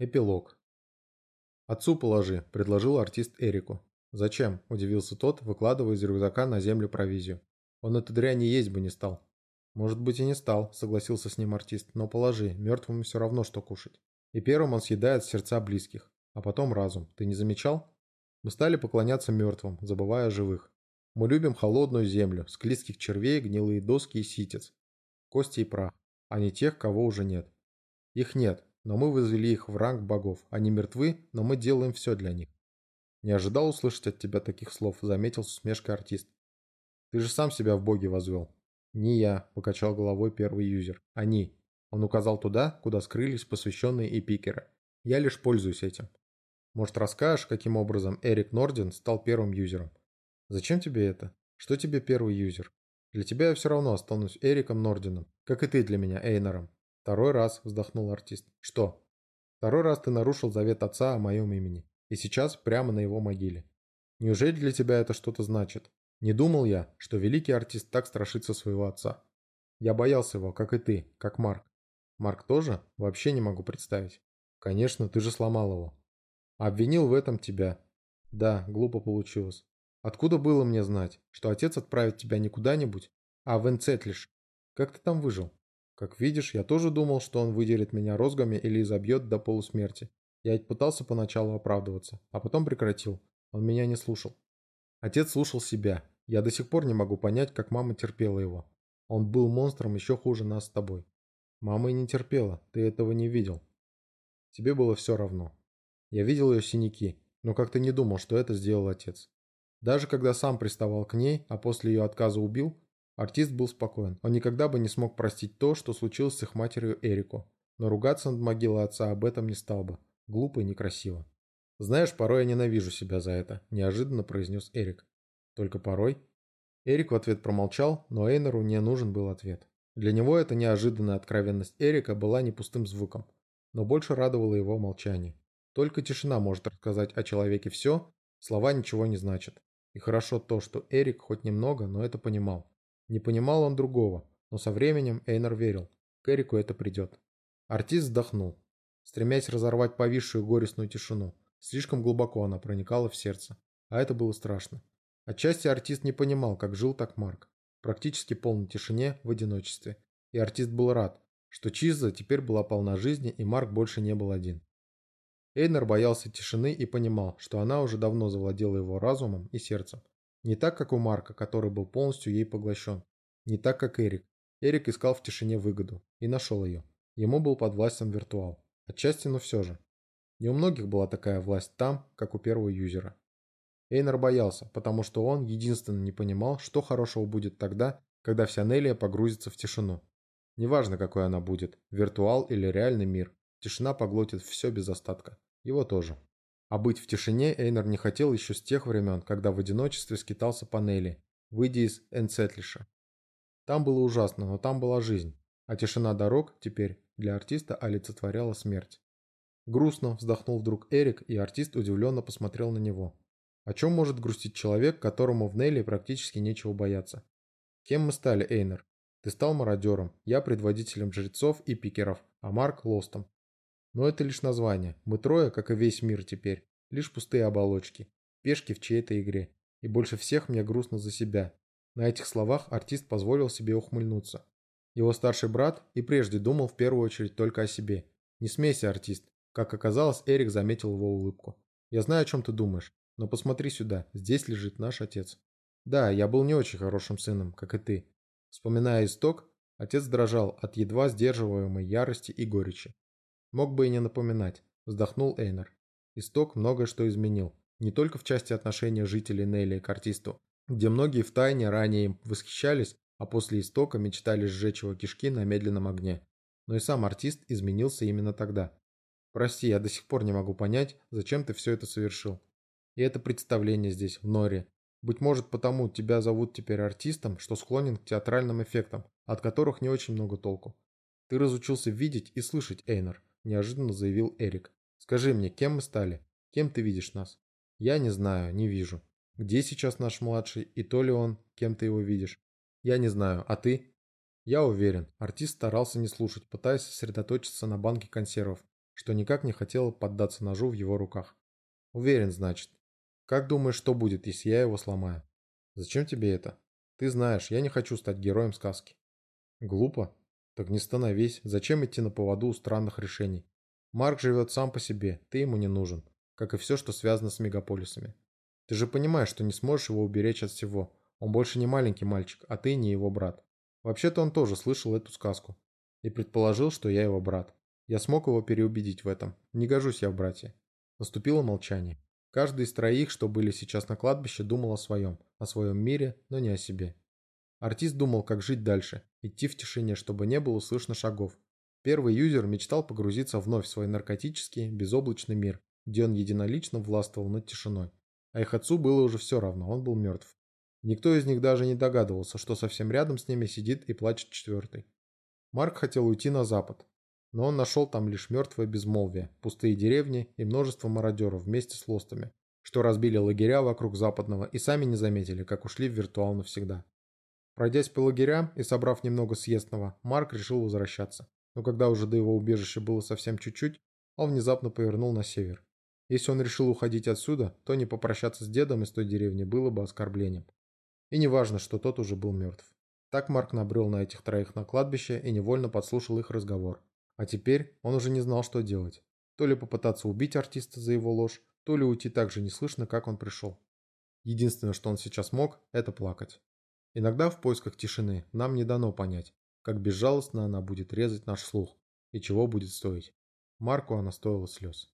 Эпилог. «Отцу положи», – предложил артист Эрику. «Зачем?» – удивился тот, выкладывая из рюкзака на землю провизию. «Он эту дрянь и есть бы не стал». «Может быть и не стал», – согласился с ним артист. «Но положи, мертвому все равно, что кушать. И первым он съедает сердца близких, а потом разум. Ты не замечал?» Мы стали поклоняться мертвым, забывая о живых. Мы любим холодную землю, склизких червей, гнилые доски и ситец, кости и прах, а не тех, кого уже нет. Их нет, но мы возвели их в ранг богов. Они мертвы, но мы делаем все для них. Не ожидал услышать от тебя таких слов, заметил с усмешкой артист. Ты же сам себя в боги возвел. Не я, покачал головой первый юзер. Они. Он указал туда, куда скрылись посвященные эпикеры. Я лишь пользуюсь этим. Может, расскажешь, каким образом Эрик Норден стал первым юзером? Зачем тебе это? Что тебе первый юзер? Для тебя я все равно останусь Эриком Норденом, как и ты для меня Эйнором. Второй раз, вздохнул артист. Что? Второй раз ты нарушил завет отца о моем имени. И сейчас прямо на его могиле. Неужели для тебя это что-то значит? Не думал я, что великий артист так страшится своего отца. Я боялся его, как и ты, как Марк. Марк тоже? Вообще не могу представить. Конечно, ты же сломал его. Обвинил в этом тебя. Да, глупо получилось. Откуда было мне знать, что отец отправит тебя не куда-нибудь, а в Энцетлиш? Как ты там выжил? Как видишь, я тоже думал, что он выдерет меня розгами или изобьет до полусмерти. Я ведь пытался поначалу оправдываться, а потом прекратил. Он меня не слушал. Отец слушал себя. Я до сих пор не могу понять, как мама терпела его. Он был монстром еще хуже нас с тобой. Мама и не терпела, ты этого не видел. Тебе было все равно. Я видел ее синяки, но как-то не думал, что это сделал отец. Даже когда сам приставал к ней, а после ее отказа убил, Артист был спокоен. Он никогда бы не смог простить то, что случилось с их матерью Эрику. Но ругаться над могилой отца об этом не стал бы. Глупо и некрасиво. «Знаешь, порой я ненавижу себя за это», – неожиданно произнес Эрик. «Только порой?» Эрик в ответ промолчал, но Эйнеру не нужен был ответ. Для него эта неожиданная откровенность Эрика была не пустым звуком, но больше радовало его молчание. Только тишина может рассказать о человеке все, слова ничего не значат. И хорошо то, что Эрик хоть немного, но это понимал. Не понимал он другого, но со временем Эйнер верил. К Эрику это придет. Артист вздохнул, стремясь разорвать повисшую горестную тишину. Слишком глубоко она проникала в сердце. А это было страшно. Отчасти артист не понимал, как жил так Марк. Практически полной тишине, в одиночестве. И артист был рад, что Чиза теперь была полна жизни, и Марк больше не был один. Эйнер боялся тишины и понимал, что она уже давно завладела его разумом и сердцем. Не так, как у Марка, который был полностью ей поглощен. Не так, как Эрик. Эрик искал в тишине выгоду. И нашел ее. Ему был подвластен виртуал. Отчасти, но все же. Не у многих была такая власть там, как у первого юзера. Эйнер боялся, потому что он единственно не понимал, что хорошего будет тогда, когда вся Нелия погрузится в тишину. Неважно, какой она будет, виртуал или реальный мир, тишина поглотит все без остатка. Его тоже. А быть в тишине Эйнер не хотел еще с тех времен, когда в одиночестве скитался по Нелли, выйдя из Энцетлиша. Там было ужасно, но там была жизнь, а тишина дорог теперь для артиста олицетворяла смерть. Грустно вздохнул вдруг Эрик, и артист удивленно посмотрел на него. О чем может грустить человек, которому в Нелли практически нечего бояться? Кем мы стали, Эйнер? Ты стал мародером, я предводителем жрецов и пикеров, а Марк – лостом. Но это лишь название. Мы трое, как и весь мир теперь, лишь пустые оболочки, пешки в чьей-то игре. И больше всех мне грустно за себя. На этих словах артист позволил себе ухмыльнуться. Его старший брат и прежде думал в первую очередь только о себе. «Не смейся, артист». Как оказалось, Эрик заметил его улыбку. «Я знаю, о чем ты думаешь, но посмотри сюда, здесь лежит наш отец». «Да, я был не очень хорошим сыном, как и ты». Вспоминая исток, отец дрожал от едва сдерживаемой ярости и горечи. Мог бы и не напоминать, вздохнул Эйнер. Исток многое что изменил. Не только в части отношения жителей Нелли к артисту, где многие втайне ранее им восхищались, а после истока мечтали сжечь его кишки на медленном огне. Но и сам артист изменился именно тогда. Прости, я до сих пор не могу понять, зачем ты все это совершил. И это представление здесь, в Норе. Быть может, потому тебя зовут теперь артистом, что склонен к театральным эффектам, от которых не очень много толку. Ты разучился видеть и слышать, Эйнер неожиданно заявил Эрик. «Скажи мне, кем мы стали? Кем ты видишь нас?» «Я не знаю, не вижу. Где сейчас наш младший, и то ли он, кем ты его видишь?» «Я не знаю, а ты?» «Я уверен». Артист старался не слушать, пытаясь сосредоточиться на банке консервов, что никак не хотела поддаться ножу в его руках. Уверен, значит. Как думаешь, что будет, если я его сломаю? Зачем тебе это? Ты знаешь, я не хочу стать героем сказки. Глупо? Так не становись. Зачем идти на поводу у странных решений? Марк живет сам по себе, ты ему не нужен. Как и все, что связано с мегаполисами. Ты же понимаешь, что не сможешь его уберечь от всего. Он больше не маленький мальчик, а ты не его брат. Вообще-то он тоже слышал эту сказку. И предположил, что я его брат. Я смог его переубедить в этом. Не гожусь я в братья. Наступило молчание. Каждый из троих, что были сейчас на кладбище, думал о своем. О своем мире, но не о себе. Артист думал, как жить дальше. Идти в тишине, чтобы не было слышно шагов. Первый юзер мечтал погрузиться вновь в свой наркотический, безоблачный мир, где он единолично властвовал над тишиной. А их отцу было уже все равно, он был мертв. Никто из них даже не догадывался, что совсем рядом с ними сидит и плачет четвертый. Марк хотел уйти на запад, но он нашел там лишь мертвое безмолвие, пустые деревни и множество мародеров вместе с лостами, что разбили лагеря вокруг западного и сами не заметили, как ушли в виртуал навсегда. Пройдясь по лагерям и собрав немного съестного, Марк решил возвращаться. Но когда уже до его убежища было совсем чуть-чуть, он внезапно повернул на север. Если он решил уходить отсюда, то не попрощаться с дедом из той деревни было бы оскорблением. И не важно, что тот уже был мертв. Так Марк набрел на этих троих на кладбище и невольно подслушал их разговор. А теперь он уже не знал, что делать. То ли попытаться убить артиста за его ложь, то ли уйти так же неслышно, как он пришел. Единственное, что он сейчас мог, это плакать. Иногда в поисках тишины нам не дано понять, как безжалостно она будет резать наш слух и чего будет стоить. Марку она стоила слез.